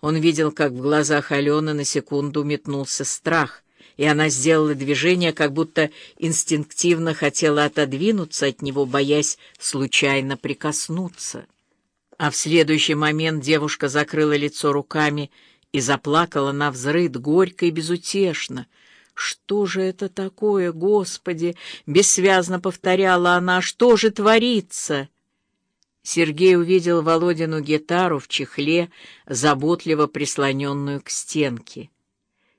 Он видел, как в глазах Алены на секунду метнулся страх, и она сделала движение, как будто инстинктивно хотела отодвинуться от него, боясь случайно прикоснуться. А в следующий момент девушка закрыла лицо руками и заплакала на взрыд, горько и безутешно. «Что же это такое, Господи?» — бессвязно повторяла она. «Что же творится?» Сергей увидел Володину гитару в чехле, заботливо прислоненную к стенке.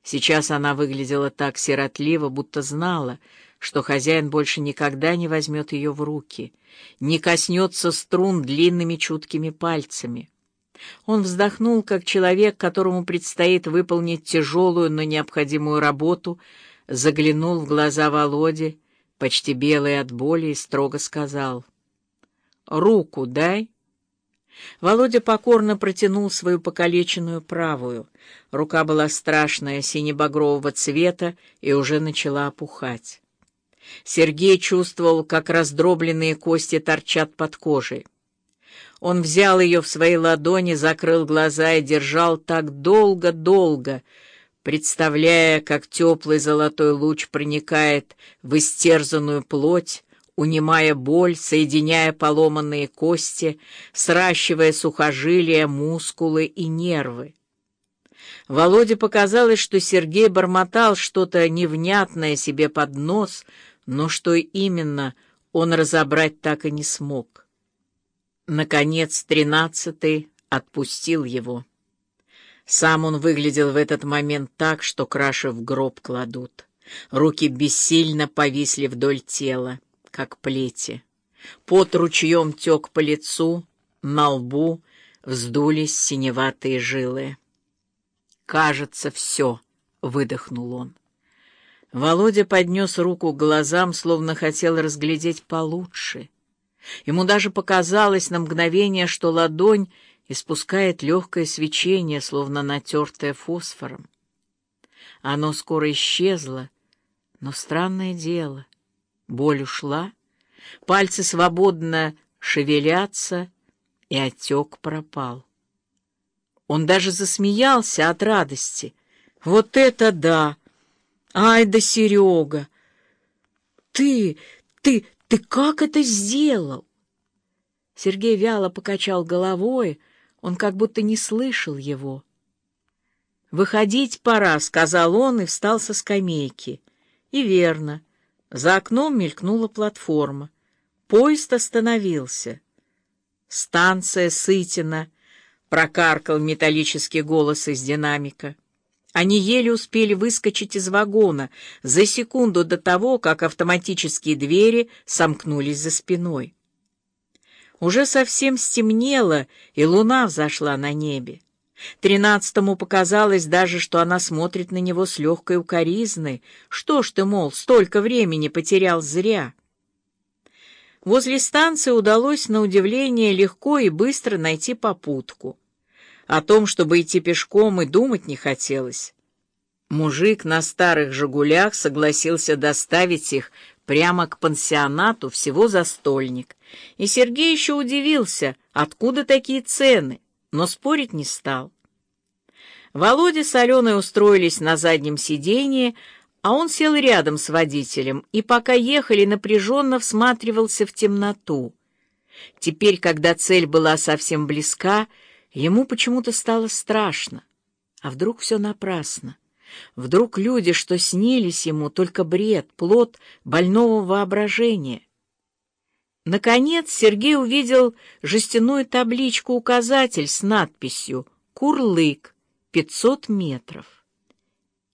Сейчас она выглядела так сиротливо, будто знала, что хозяин больше никогда не возьмет ее в руки, не коснется струн длинными чуткими пальцами. Он вздохнул, как человек, которому предстоит выполнить тяжелую, но необходимую работу, заглянул в глаза Володе, почти белый от боли, и строго сказал — Руку дай. Володя покорно протянул свою покалеченную правую. Рука была страшная, синебагрового цвета, и уже начала опухать. Сергей чувствовал, как раздробленные кости торчат под кожей. Он взял ее в свои ладони, закрыл глаза и держал так долго-долго, представляя, как теплый золотой луч проникает в истерзанную плоть, унимая боль, соединяя поломанные кости, сращивая сухожилия, мускулы и нервы. Володе показалось, что Сергей бормотал что-то невнятное себе под нос, но что именно он разобрать так и не смог. Наконец, тринадцатый отпустил его. Сам он выглядел в этот момент так, что краши в гроб кладут. Руки бессильно повисли вдоль тела как плети. Пот ручьем тек по лицу, на лбу вздулись синеватые жилы. «Кажется, все», — выдохнул он. Володя поднес руку к глазам, словно хотел разглядеть получше. Ему даже показалось на мгновение, что ладонь испускает легкое свечение, словно натертое фосфором. Оно скоро исчезло, но странное дело — Боль ушла, пальцы свободно шевелятся, и отек пропал. Он даже засмеялся от радости. «Вот это да! Ай да Серега! Ты, ты, ты как это сделал?» Сергей вяло покачал головой, он как будто не слышал его. «Выходить пора», — сказал он и встал со скамейки. И верно, за окном мелькнула платформа. Поезд остановился. «Станция Сытина», — прокаркал металлический голос из динамика. Они еле успели выскочить из вагона за секунду до того, как автоматические двери сомкнулись за спиной. Уже совсем стемнело, и луна взошла на небе. Тринадцатому показалось даже, что она смотрит на него с легкой укоризной. Что ж ты, мол, столько времени потерял зря? Возле станции удалось, на удивление, легко и быстро найти попутку. О том, чтобы идти пешком, и думать не хотелось. Мужик на старых «Жигулях» согласился доставить их прямо к пансионату всего за стольник. И Сергей еще удивился, откуда такие цены но спорить не стал. Володя с Аленой устроились на заднем сиденье, а он сел рядом с водителем и, пока ехали, напряженно всматривался в темноту. Теперь, когда цель была совсем близка, ему почему-то стало страшно. А вдруг все напрасно? Вдруг люди, что снились ему, только бред, плод больного воображения? Наконец Сергей увидел жестяную табличку-указатель с надписью «Курлык, 500 метров».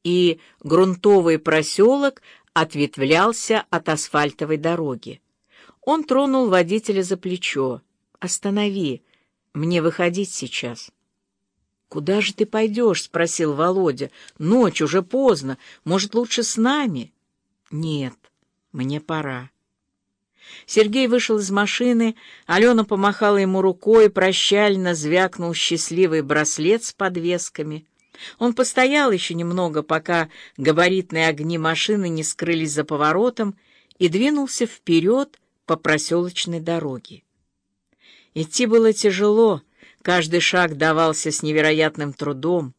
И грунтовый проселок ответвлялся от асфальтовой дороги. Он тронул водителя за плечо. «Останови, мне выходить сейчас». «Куда же ты пойдешь?» — спросил Володя. «Ночь, уже поздно. Может, лучше с нами?» «Нет, мне пора». Сергей вышел из машины, Алена помахала ему рукой, прощально звякнул счастливый браслет с подвесками. Он постоял еще немного, пока габаритные огни машины не скрылись за поворотом, и двинулся вперед по проселочной дороге. Идти было тяжело, Каждый шаг давался с невероятным трудом,